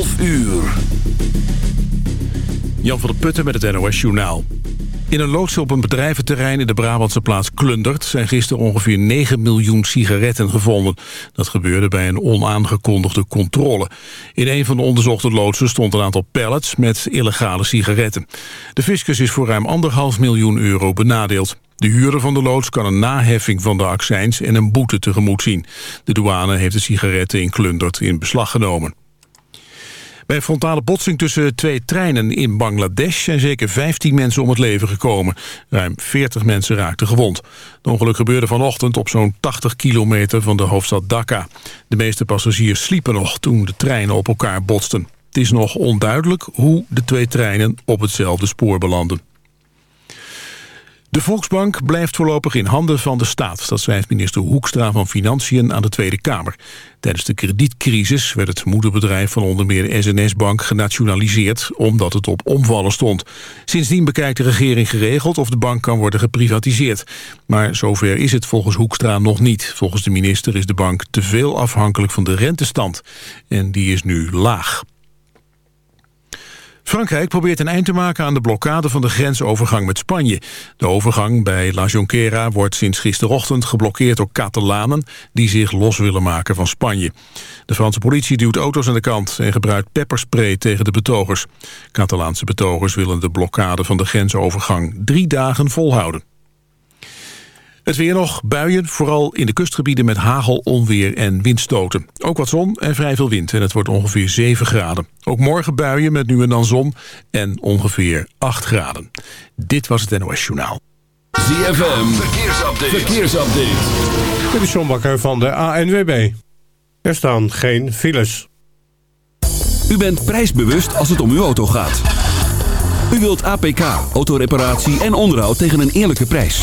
12 uur. Jan van der Putten met het NOS Journaal. In een loods op een bedrijventerrein in de Brabantse plaats Klundert... zijn gisteren ongeveer 9 miljoen sigaretten gevonden. Dat gebeurde bij een onaangekondigde controle. In een van de onderzochte loodsen stond een aantal pallets met illegale sigaretten. De fiscus is voor ruim anderhalf miljoen euro benadeeld. De huurder van de loods kan een naheffing van de accijns en een boete tegemoet zien. De douane heeft de sigaretten in Klundert in beslag genomen. Bij frontale botsing tussen twee treinen in Bangladesh... zijn zeker 15 mensen om het leven gekomen. Ruim 40 mensen raakten gewond. Het ongeluk gebeurde vanochtend op zo'n 80 kilometer van de hoofdstad Dhaka. De meeste passagiers sliepen nog toen de treinen op elkaar botsten. Het is nog onduidelijk hoe de twee treinen op hetzelfde spoor belanden. De Volksbank blijft voorlopig in handen van de staat. Dat schrijft minister Hoekstra van Financiën aan de Tweede Kamer. Tijdens de kredietcrisis werd het moederbedrijf van onder meer de SNS-bank genationaliseerd... omdat het op omvallen stond. Sindsdien bekijkt de regering geregeld of de bank kan worden geprivatiseerd. Maar zover is het volgens Hoekstra nog niet. Volgens de minister is de bank te veel afhankelijk van de rentestand. En die is nu laag. Frankrijk probeert een eind te maken aan de blokkade van de grensovergang met Spanje. De overgang bij La Jonquera wordt sinds gisterochtend geblokkeerd door Catalanen... die zich los willen maken van Spanje. De Franse politie duwt auto's aan de kant en gebruikt pepperspray tegen de betogers. Catalaanse betogers willen de blokkade van de grensovergang drie dagen volhouden. Het weer nog, buien, vooral in de kustgebieden met hagel, onweer en windstoten. Ook wat zon en vrij veel wind en het wordt ongeveer 7 graden. Ook morgen buien met nu en dan zon en ongeveer 8 graden. Dit was het NOS Journaal. ZFM, verkeersupdate. verkeersupdate. Dit is John Bakker van de ANWB. Er staan geen files. U bent prijsbewust als het om uw auto gaat. U wilt APK, autoreparatie en onderhoud tegen een eerlijke prijs.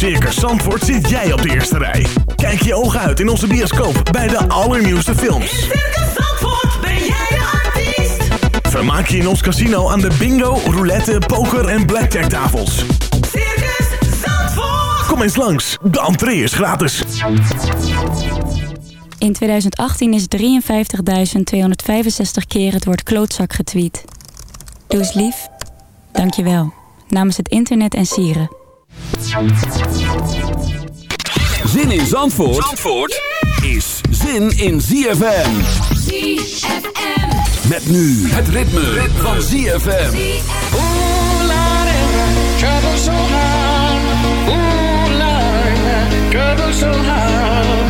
Circus Zandvoort zit jij op de eerste rij. Kijk je ogen uit in onze bioscoop bij de allernieuwste In films. Circus Zandvoort ben jij de artiest. Vermaak je in ons casino aan de bingo, roulette, poker en blackjack tafels. Circus Zandvoort. Kom eens langs, de entree is gratis. In 2018 is 53.265 keer het woord klootzak getweet. Doe eens lief. Dank je wel. Namens het internet en sieren. Zin in Zandvoort, Zandvoort yeah! is zin in ZFM. ZFM. Met nu het ritme, ritme. van ZFM. Ooh, la, trouble so hard. Ooh, la, trouble so hard.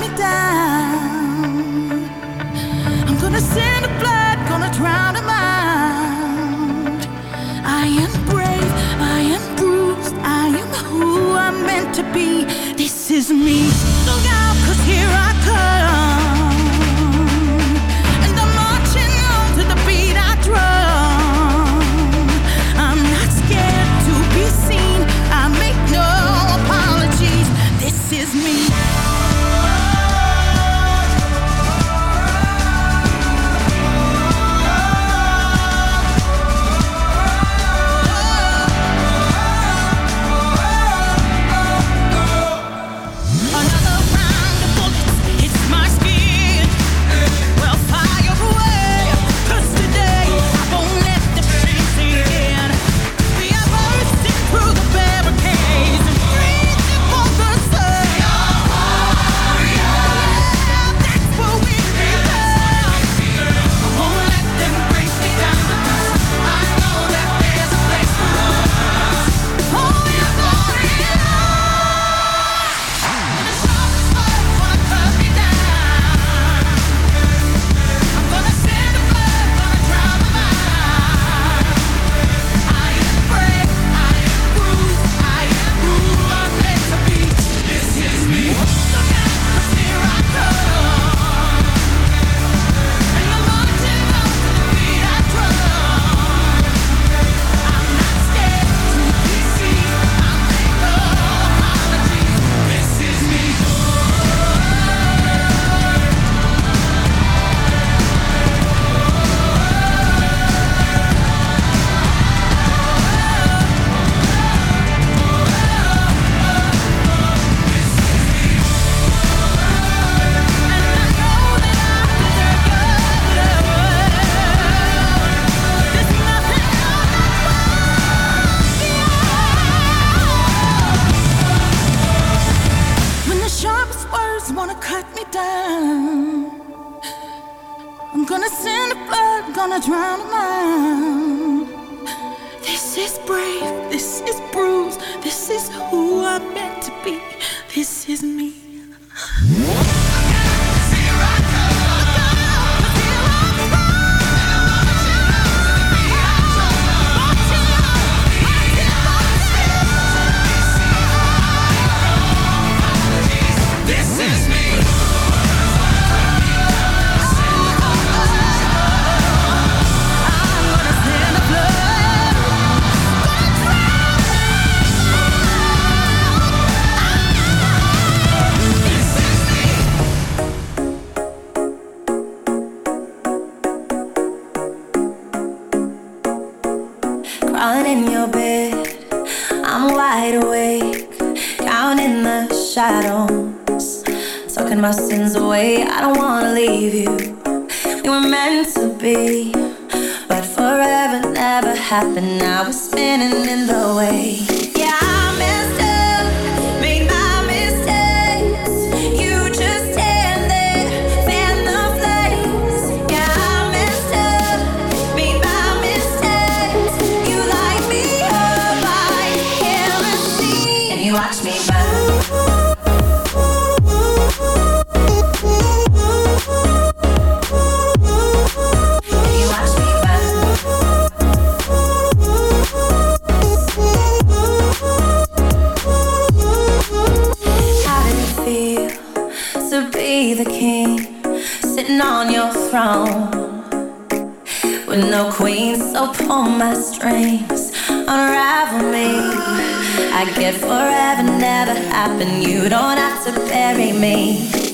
me down. I'm gonna send a flood, gonna drown him out. I am brave, I am bruised, I am who I'm meant to be. This is me. down in your bed. I'm wide awake, down in the shadows, sucking my sins away. I don't wanna leave you. We were meant to be, but forever never happened. Now we're spinning in the way. with no queens so pull my strings. Unravel me. I get forever never happen. you don't have to bury me.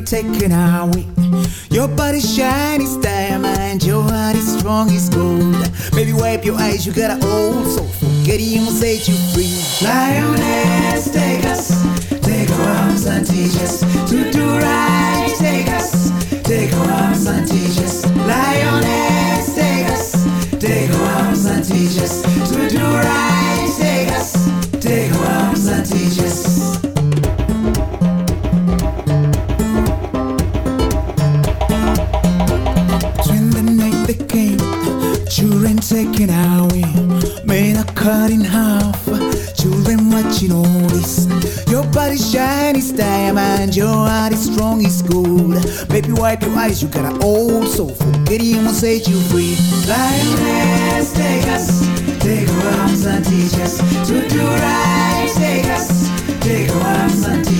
I'm taken away. Your body shine as diamond, your heart is strong as gold. Baby, wipe your eyes, you got an old soul. Forget him will set you free. Lioness, take us, take our arms and teach us to do right. Take us, take our arms and teach us. Lioness, take us, take our arms and teach us. wipe your eyes, you got an old soul. Forgetting will set you free. Lioness, take us, take our arms and teach us to do right. Take us, take our arms and teach us.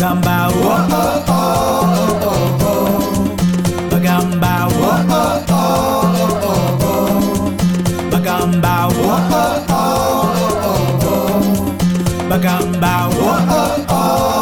bagamba wo oh oh oh oh. Bagamba oh oh oh oh. Bagamba oh oh oh oh. Bagamba oh oh. oh.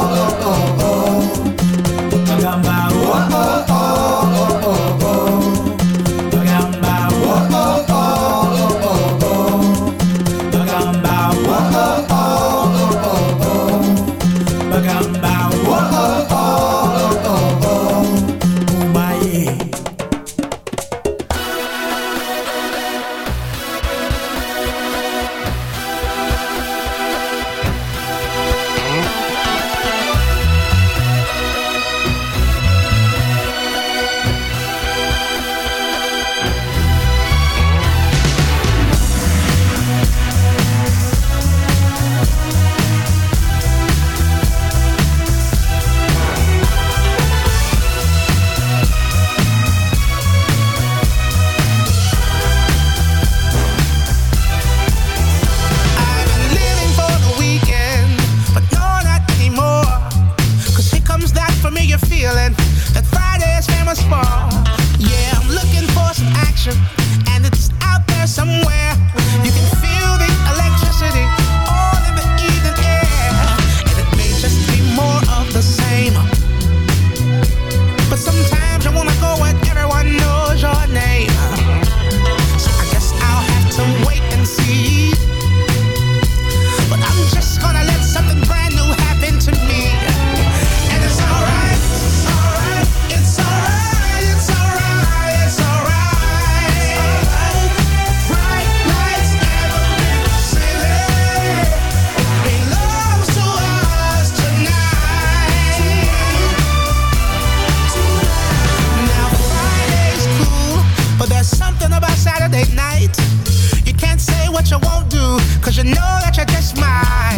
Saturday night. You can't say what you won't do, cause you know that you're just mine.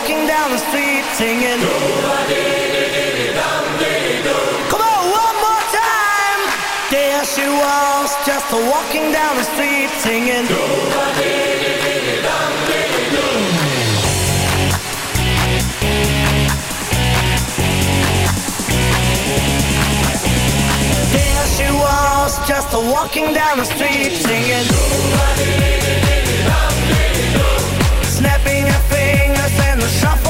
walking down the street singing. Come on, one more time. There she was, just walking down the street singing. There she was, just walking down the street singing. shuffle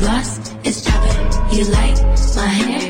Lost, it's dropping. You like my hair?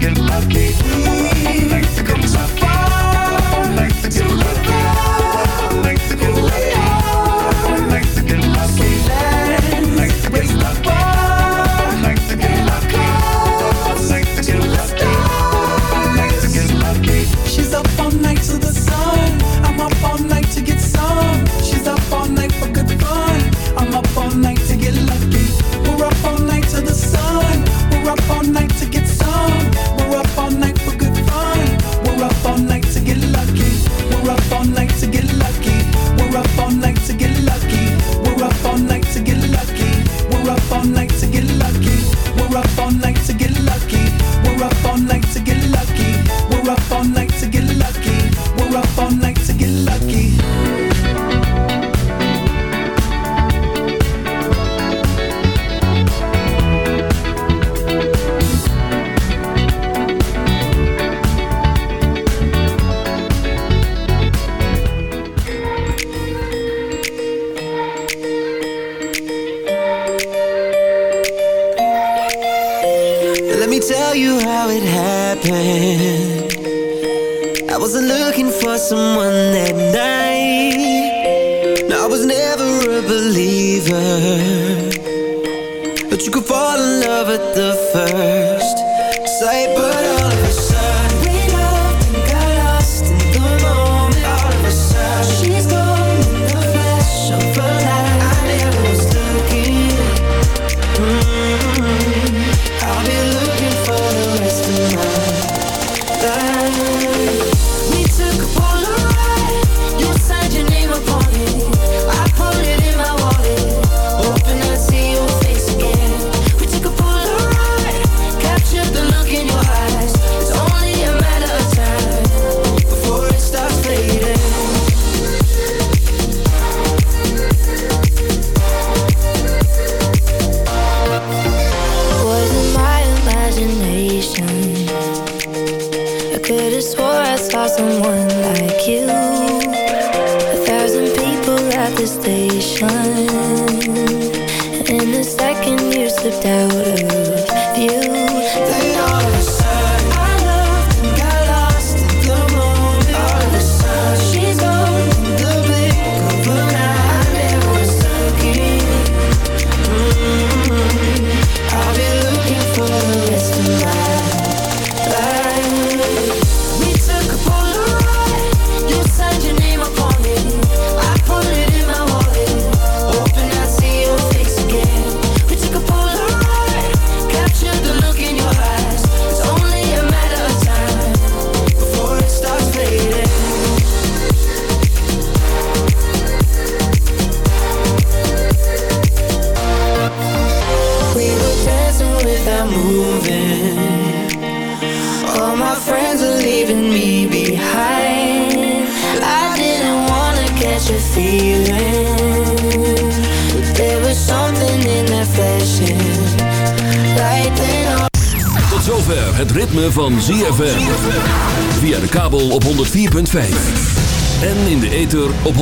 second love.